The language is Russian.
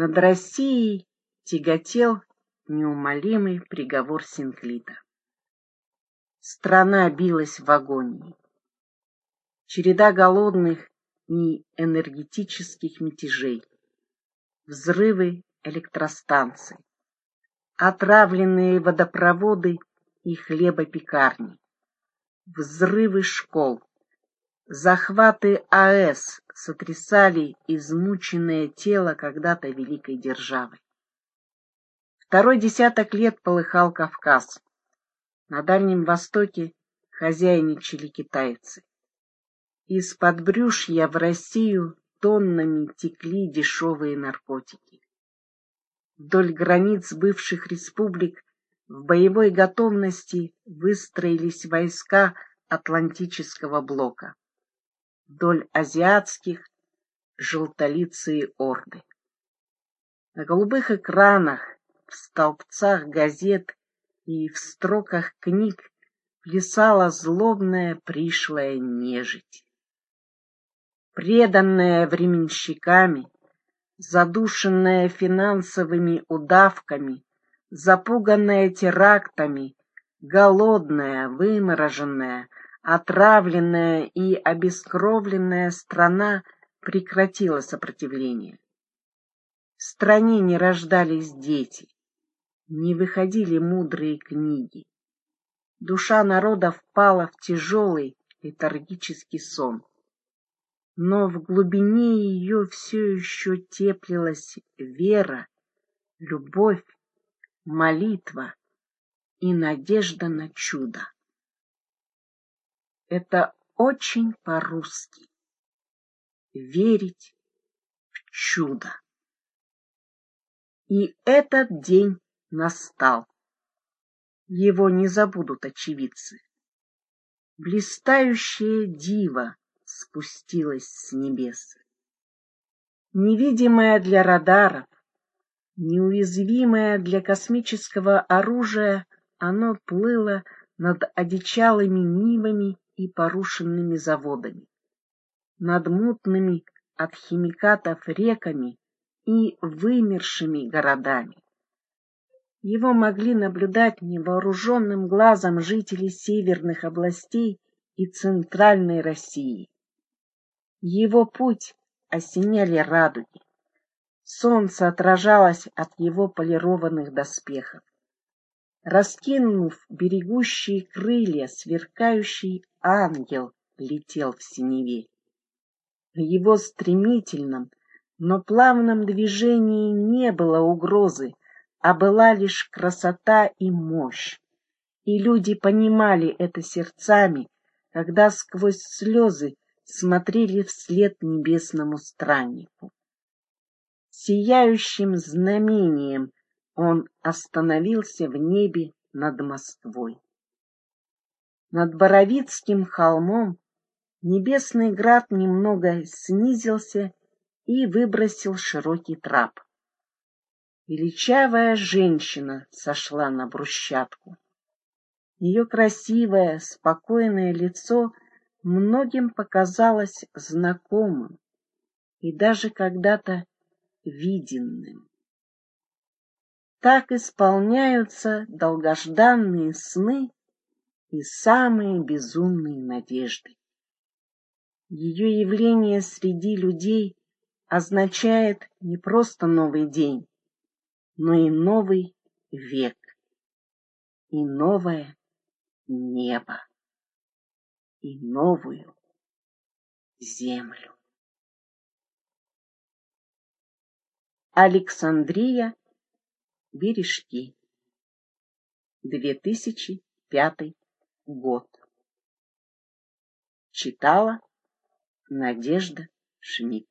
Над Россией тяготел неумолимый приговор Синклита. Страна билась в агонии. Череда голодных и энергетических мятежей, взрывы электростанций, отравленные водопроводы и хлебопекарни, взрывы школ, захваты АЭС сотрясали измученное тело когда-то великой державы. Второй десяток лет полыхал Кавказ. На Дальнем Востоке хозяйничали китайцы. Из-под брюшья в Россию тоннами текли дешевые наркотики. Вдоль границ бывших республик в боевой готовности выстроились войска Атлантического блока. Вдоль азиатских желтолицые орды. На голубых экранах, в столбцах газет и в строках книг плясала злобная пришлая нежить преданная временщиками, задушенная финансовыми удавками, запуганная терактами, голодная, вымороженная, отравленная и обескровленная страна прекратила сопротивление. В стране не рождались дети, не выходили мудрые книги. Душа народа впала в тяжелый летаргический сон но в глубине ее все еще теплилась вера, любовь, молитва и надежда на чудо. Это очень по-русски — верить в чудо. И этот день настал. Его не забудут очевидцы. Блистающее диво спустилось с небес. Невидимое для радаров, неуязвимое для космического оружия, оно плыло над одичалыми нивами и порушенными заводами, над мутными от химикатов реками и вымершими городами. Его могли наблюдать невооруженным глазом жители северных областей и центральной России. Его путь осеняли радуги. Солнце отражалось от его полированных доспехов. Раскинув берегущие крылья, сверкающий ангел летел в синеве. В его стремительном, но плавном движении не было угрозы, а была лишь красота и мощь. И люди понимали это сердцами, когда сквозь слезы смотрели вслед небесному страннику. Сияющим знамением он остановился в небе над Москвой. Над Боровицким холмом небесный град немного снизился и выбросил широкий трап. Величавая женщина сошла на брусчатку. Ее красивое, спокойное лицо — многим показалось знакомым и даже когда-то виденным. Так исполняются долгожданные сны и самые безумные надежды. Ее явление среди людей означает не просто новый день, но и новый век и новое небо и новую землю. Александрия, Бережки, 2005 год. Читала Надежда Шмидт.